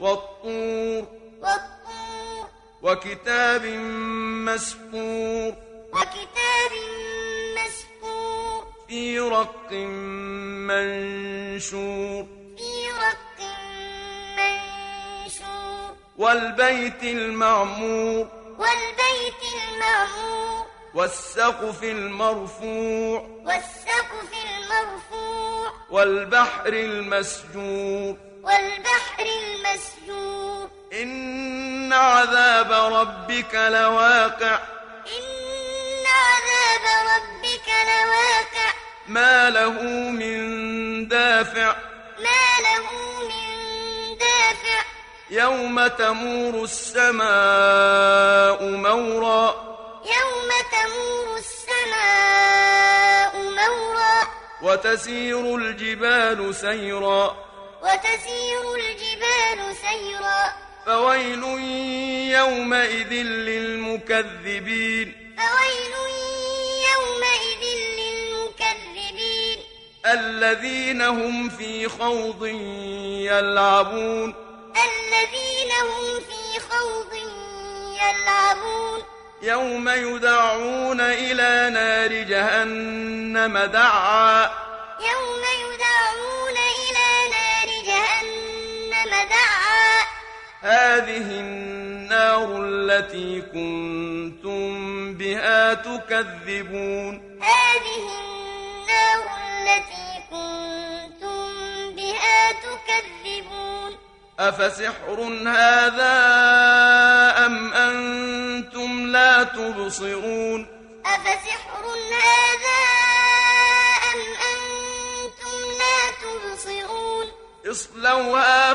والطور. والطور. وكتاب مسطور. وكتاب مسطور. في رق منشور. في رق منشور. والبيت المعمور. والبيت المعمور. والسقف المرفوع. والسقف المرفوع. والبحر المسجور. والبحر المسجور. إن عذاب ربك لواقع. إن عذاب ربك لواقع. ما له من دافع. ما له من دافع. يوم تمور السماء مورا. يوم تمور السماء مورا. وتسير الجبال سيرا. وتسير الجبال سيرا. فويل يومئذ للمكذبين. فويل يومئذ للمكذبين. الذين هم في خوض يلعبون. الذين هم في خوض يلعبون. يوم يدعون إلى نار جهنم دعا. يوم هذه النار التي كنتم بها تكذبون. هذه النار التي كنتم بها تكذبون. أفسحر هذا أم أنتم لا تبصرون؟ أفسحر هذا أم أنتم لا تبصرون؟ اصلوها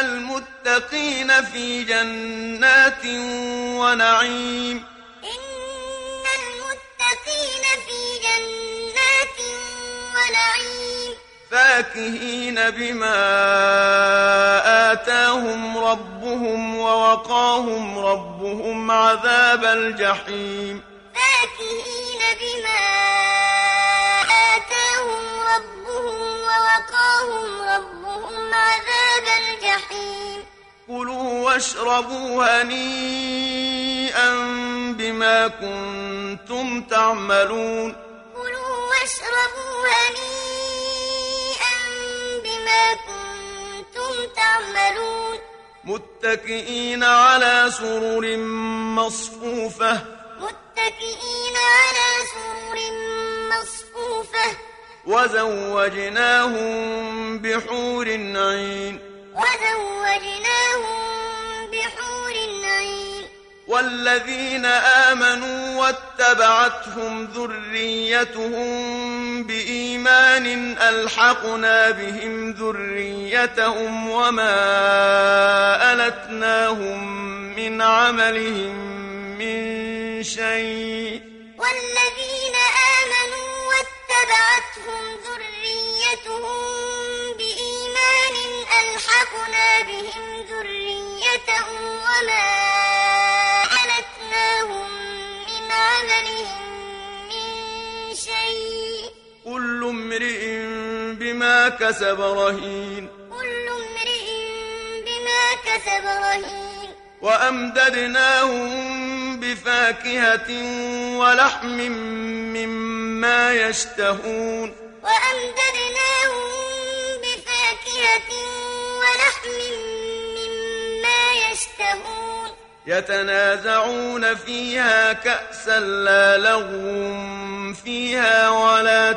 المتقين في جنات ونعيم. إن المتقين في جنات ونعيم. فاكهين بما آتاهم ربهم ووقاهم ربهم عذاب الجحيم. فاكهين بما آتاهم ربهم ووقاهم ربهم عذاب الجحيم. كلوا واشربوا هنيئا بما كنتم تعملون. كلوا واشربوا هنيئا بما كنتم تعملون. متكئين على سرر مصفوفة. وزوجناهم بحور عين. وزوجناهم بحور عين. والذين آمنوا واتبعتهم ذريتهم بإيمان ألحقنا بهم ذريتهم وما ألتناهم من عملهم من شيء. والذين كسب رهين. كل امرئ بما كسب رهين. وأمددناهم بفاكهة ولحم مما يشتهون. وأمددناهم بفاكهة ولحم مما يشتهون. يتنازعون فيها كأسا لا لغو فيها ولا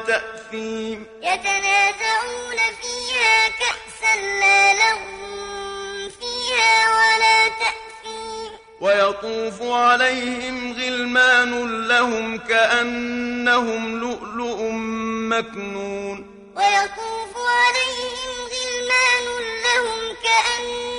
تأثيم يتنازعون فيها كأسا لا لغو فيها ولا تأثيم. ويطوف عليهم غلمان لهم كأنهم لؤلؤ مكنون. ويطوف عليهم غلمان لهم كأنهم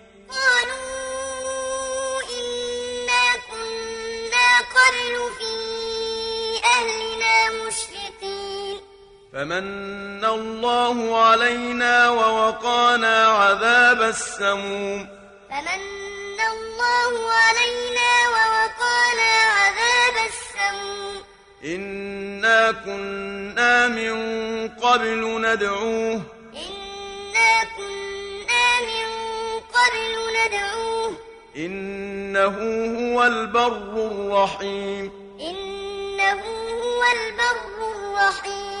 فمن الله علينا ووقانا عذاب السموم. فمن الله علينا ووقانا عذاب السموم. إنا كنا من قبل ندعوه. إنا كنا من قبل ندعوه. إنه هو البر الرحيم. إنه هو البر الرحيم.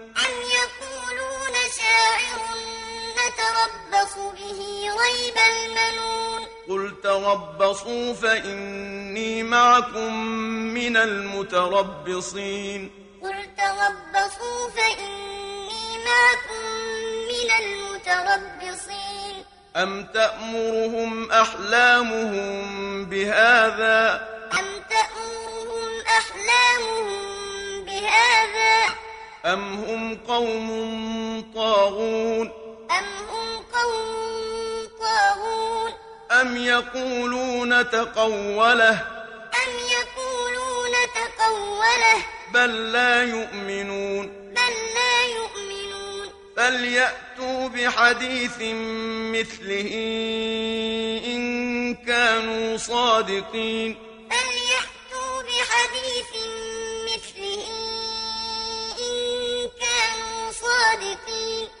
به ريب المنون. قل تربصوا فإني معكم من المتربصين. قل تربصوا فإني معكم من المتربصين. أم تأمرهم أحلامهم بهذا؟ أم تأمرهم أحلامهم بهذا؟ أم هم قوم طاغون؟ أم يقولون تقوله أم يقولون تقوله بل لا يؤمنون بل لا يؤمنون فليأتوا بحديث مثله إن كانوا صادقين فليأتوا بحديث مثله إن كانوا صادقين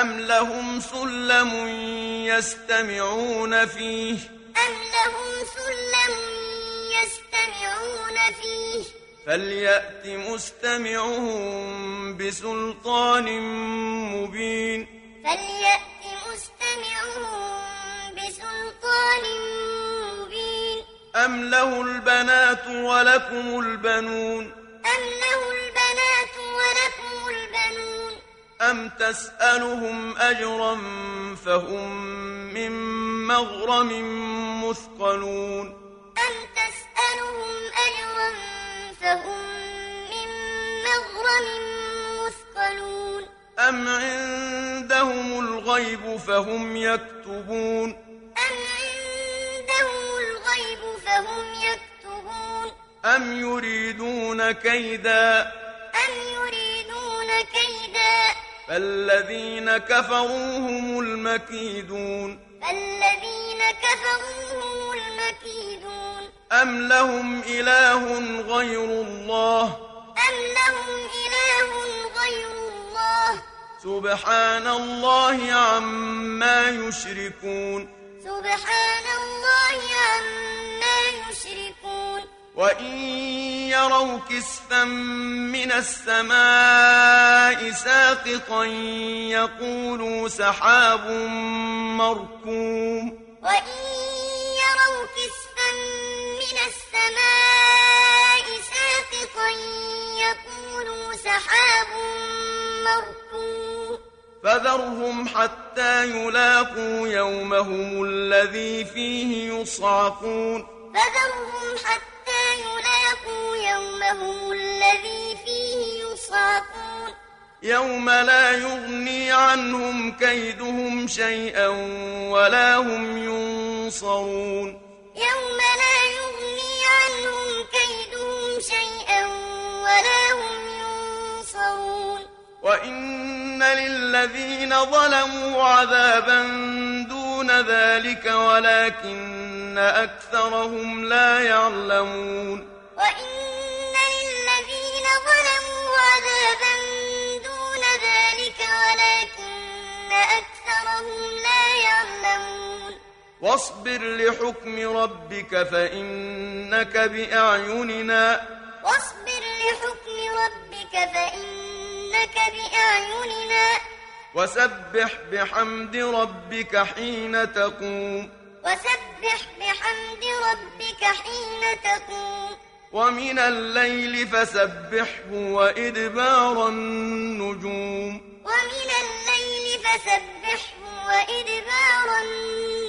أم لهم سلم يستمعون فيه أم لهم سلم يستمعون فيه فليأت مستمعهم بسلطان مبين فليأت مستمعهم بسلطان مبين أم له البنات ولكم البنون أم تسألهم أجرا فهم من مغرم مثقلون أم تسألهم أجرا فهم من مغرم مثقلون أم عندهم الغيب فهم يكتبون أم عندهم الغيب فهم يكتبون أم يريدون كيدا فالذين كفروا هم المكيدون. فالذين كفروا هم المكيدون. أم لهم إله غير الله؟ أم لهم إله غير الله؟ سبحان الله عما يشركون. سبحان الله عما يشركون. وإن يروا كسفا من السماء ساقطا يقولوا سحاب مركوم. وإن يروا كسفا من السماء ساقطا يقولوا سحاب مركوم. فذرهم حتى يلاقوا يومهم الذي فيه يصعقون. فذرهم حتى يومهم يوم لا يغني عنهم كيدهم شيئا ولا هم ينصرون. يوم لا يغني عنهم كيدهم شيئا ولا هم ينصرون. وإن للذين ظلموا عذابا دون ذلك ولكن أكثرهم لا يعلمون. وإن ظلموا عذابا دون ذلك ولكن أكثرهم لا يعلمون. واصبر لحكم ربك فإنك بأعيننا. واصبر لحكم ربك فإنك بأعيننا. وسبح بحمد ربك حين تقوم. وسبح بحمد ربك حين تقوم. ومن الليل فسبحه وإدبار النجوم. ومن الليل فسبحه وإدبار النجوم.